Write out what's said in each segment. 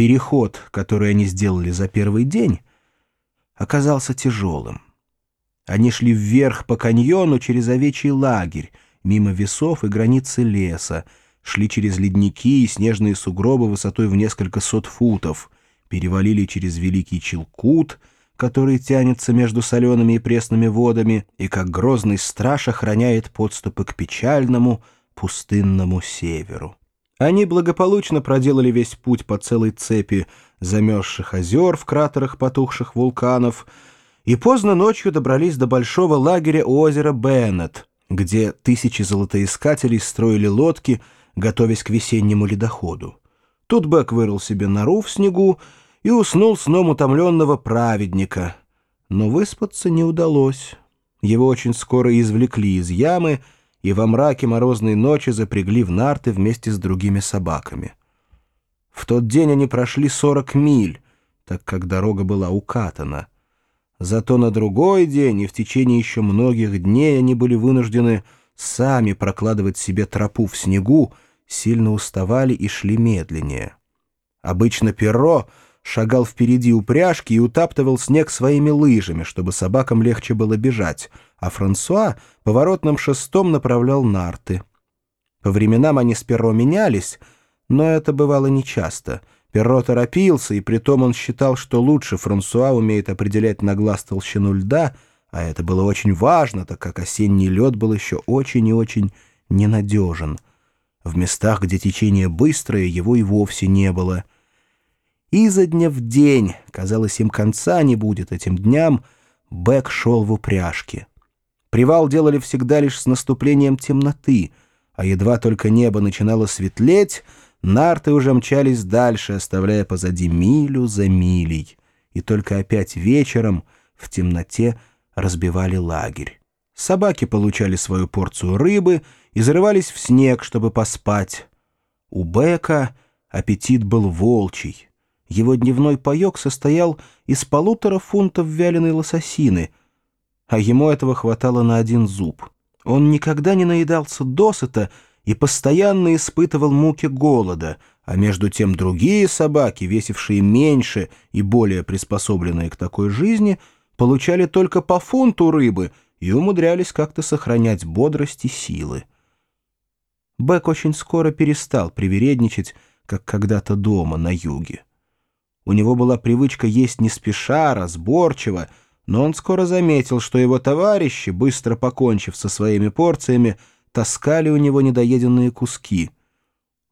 Переход, который они сделали за первый день, оказался тяжелым. Они шли вверх по каньону через овечий лагерь, мимо весов и границы леса, шли через ледники и снежные сугробы высотой в несколько сот футов, перевалили через Великий Челкут, который тянется между солеными и пресными водами и как грозный страж охраняет подступы к печальному пустынному северу. Они благополучно проделали весь путь по целой цепи замерзших озер в кратерах потухших вулканов и поздно ночью добрались до большого лагеря у озера Беннет, где тысячи золотоискателей строили лодки, готовясь к весеннему ледоходу. Тут Бек вырыл себе нору в снегу и уснул сном утомленного праведника. Но выспаться не удалось. Его очень скоро извлекли из ямы — и во мраке морозной ночи запрягли в нарты вместе с другими собаками. В тот день они прошли 40 миль, так как дорога была укатана. Зато на другой день и в течение еще многих дней они были вынуждены сами прокладывать себе тропу в снегу, сильно уставали и шли медленнее. Обычно перо шагал впереди упряжки и утаптывал снег своими лыжами, чтобы собакам легче было бежать, а Франсуа поворотным шестом направлял нарты. По временам они с перо менялись, но это бывало нечасто. Перро торопился, и притом он считал, что лучше Франсуа умеет определять на глаз толщину льда, а это было очень важно, так как осенний лед был еще очень и очень ненадежен. В местах, где течение быстрое, его и вовсе не было — Изо дня в день, казалось, им конца не будет этим дням, Бэк шел в упряжке. Привал делали всегда лишь с наступлением темноты, а едва только небо начинало светлеть, нарты уже мчались дальше, оставляя позади милю за милей, и только опять вечером в темноте разбивали лагерь. Собаки получали свою порцию рыбы и зарывались в снег, чтобы поспать. У Бека аппетит был волчий. Его дневной паёк состоял из полутора фунтов вяленой лососины, а ему этого хватало на один зуб. Он никогда не наедался досыта и постоянно испытывал муки голода, а между тем другие собаки, весившие меньше и более приспособленные к такой жизни, получали только по фунту рыбы и умудрялись как-то сохранять бодрость и силы. Бэк очень скоро перестал привередничать, как когда-то дома на юге. У него была привычка есть не спеша, разборчиво, но он скоро заметил, что его товарищи, быстро покончив со своими порциями, таскали у него недоеденные куски.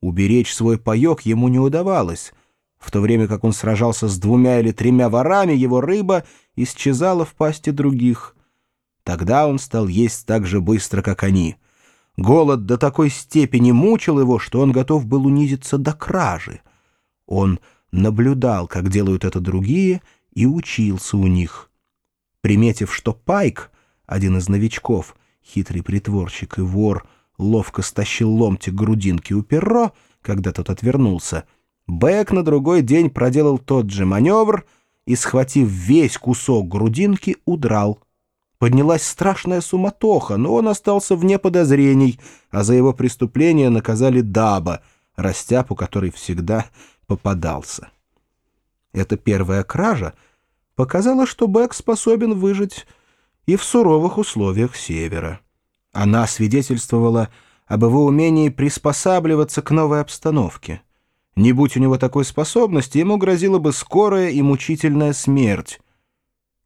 Уберечь свой паёк ему не удавалось. В то время как он сражался с двумя или тремя ворами, его рыба исчезала в пасти других. Тогда он стал есть так же быстро, как они. Голод до такой степени мучил его, что он готов был унизиться до кражи. Он наблюдал, как делают это другие, и учился у них. Приметив, что Пайк, один из новичков, хитрый притворщик и вор, ловко стащил ломтик грудинки у перро, когда тот отвернулся, Бэк на другой день проделал тот же маневр и, схватив весь кусок грудинки, удрал. Поднялась страшная суматоха, но он остался вне подозрений, а за его преступление наказали Даба, растяпу, который всегда попадался. Эта первая кража показала, что Бэк способен выжить и в суровых условиях Севера. Она свидетельствовала об его умении приспосабливаться к новой обстановке. Не будь у него такой способности, ему грозила бы скорая и мучительная смерть.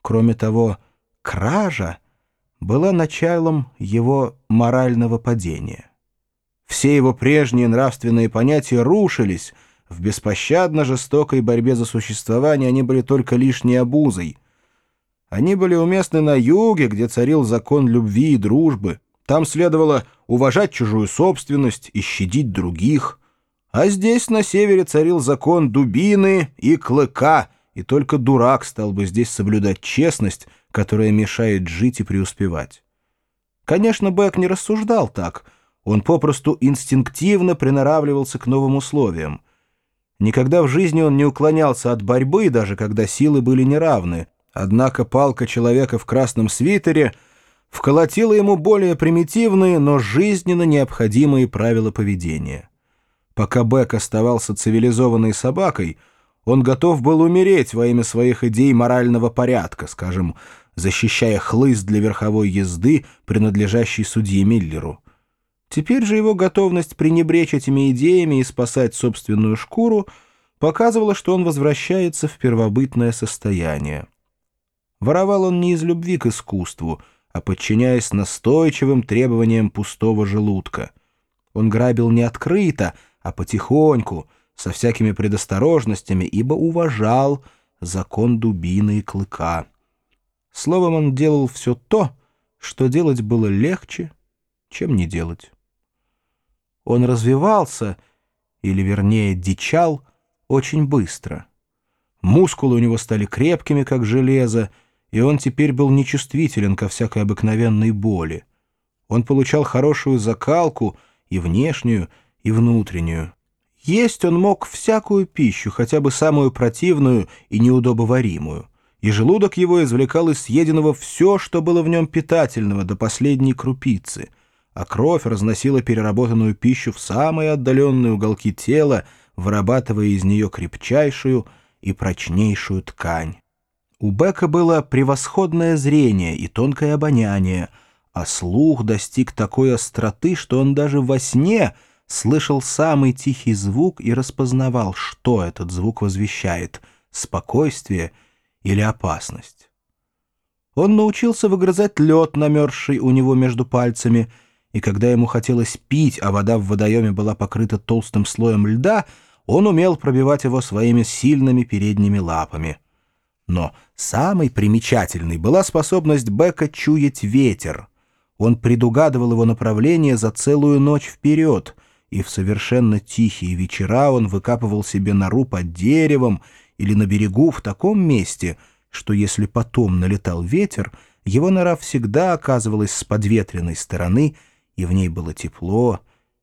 Кроме того, кража была началом его морального падения. Все его прежние нравственные понятия рушились — в беспощадно жестокой борьбе за существование они были только лишней обузой. Они были уместны на юге, где царил закон любви и дружбы. Там следовало уважать чужую собственность и щадить других. А здесь, на севере, царил закон дубины и клыка, и только дурак стал бы здесь соблюдать честность, которая мешает жить и преуспевать. Конечно, Бэк не рассуждал так. Он попросту инстинктивно приноравливался к новым условиям — Никогда в жизни он не уклонялся от борьбы, даже когда силы были неравны. Однако палка человека в красном свитере вколотила ему более примитивные, но жизненно необходимые правила поведения. Пока Бек оставался цивилизованной собакой, Он готов был умереть во имя своих идей морального порядка, скажем, защищая хлыст для верховой езды, принадлежащий судье Миллеру. Теперь же его готовность пренебречь этими идеями и спасать собственную шкуру показывала, что он возвращается в первобытное состояние. Воровал он не из любви к искусству, а подчиняясь настойчивым требованиям пустого желудка. Он грабил не открыто, а потихоньку, со всякими предосторожностями, ибо уважал закон дубины и клыка. Словом, он делал все то, что делать было легче, чем не делать. Он развивался, или, вернее, дичал, очень быстро. Мускулы у него стали крепкими, как железо, и он теперь был нечувствителен ко всякой обыкновенной боли. Он получал хорошую закалку и внешнюю, и внутреннюю. Есть он мог всякую пищу, хотя бы самую противную и неудобоваримую, и желудок его извлекал из съеденного все, что было в нем питательного, до последней крупицы, а кровь разносила переработанную пищу в самые отдаленные уголки тела, вырабатывая из нее крепчайшую и прочнейшую ткань. У Бека было превосходное зрение и тонкое обоняние, а слух достиг такой остроты, что он даже во сне слышал самый тихий звук и распознавал, что этот звук возвещает — спокойствие или опасность. Он научился выгрызать лед, намерзший у него между пальцами, и когда ему хотелось пить, а вода в водоеме была покрыта толстым слоем льда, он умел пробивать его своими сильными передними лапами — но самой примечательной была способность Бека чуять ветер. Он предугадывал его направление за целую ночь вперед, и в совершенно тихие вечера он выкапывал себе нору под деревом или на берегу в таком месте, что если потом налетал ветер, его нора всегда оказывалась с подветренной стороны, и в ней было тепло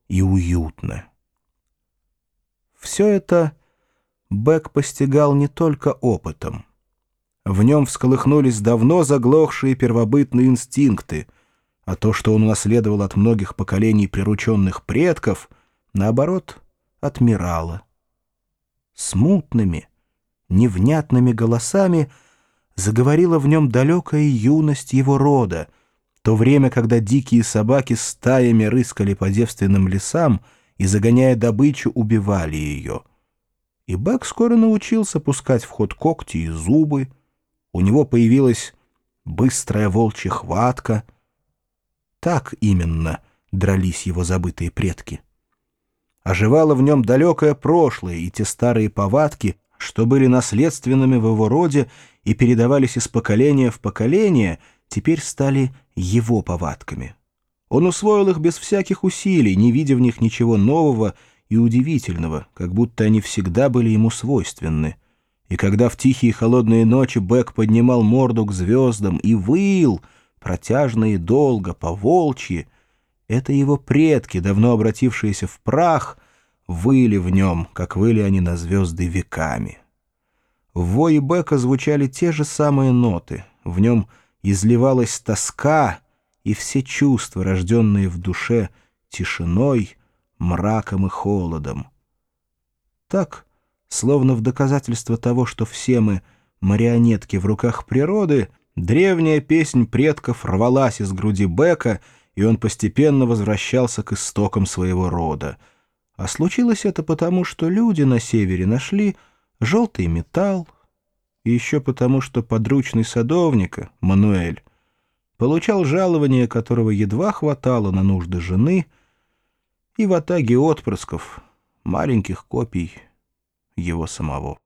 и уютно. Все это Бек постигал не только опытом. В нем всколыхнулись давно заглохшие первобытные инстинкты, а то, что он унаследовал от многих поколений прирученных предков, наоборот, отмирало. Смутными, невнятными голосами заговорила в нем далекая юность его рода, то время, когда дикие собаки стаями рыскали по девственным лесам и, загоняя добычу, убивали ее. И Бэк скоро научился пускать в ход когти и зубы, у него появилась быстрая волчья хватка. Так именно дрались его забытые предки. Оживало в нем далекое прошлое и те старые повадки, что были наследственными в его роде и передавались из поколения в поколение, теперь стали его повадками. Он усвоил их без всяких усилий, не видя в них ничего нового и удивительного, как будто они всегда были ему свойственны. И когда в тихие холодные ночи Бэк поднимал морду к звездам и выл, протяжно и долго, по-волчьи, это его предки, давно обратившиеся в прах, выли в нем, как выли они на звезды веками. В вое Бека звучали те же самые ноты, в нем изливалась тоска и все чувства, рожденные в душе тишиной, мраком и холодом. Так Словно в доказательство того, что все мы марионетки в руках природы, древняя песнь предков рвалась из груди Бека, и он постепенно возвращался к истокам своего рода. А случилось это потому, что люди на севере нашли желтый металл, еще потому, что подручный садовника, Мануэль, получал жалование, которого едва хватало на нужды жены, и в атаге отпрысков, маленьких копий его самого.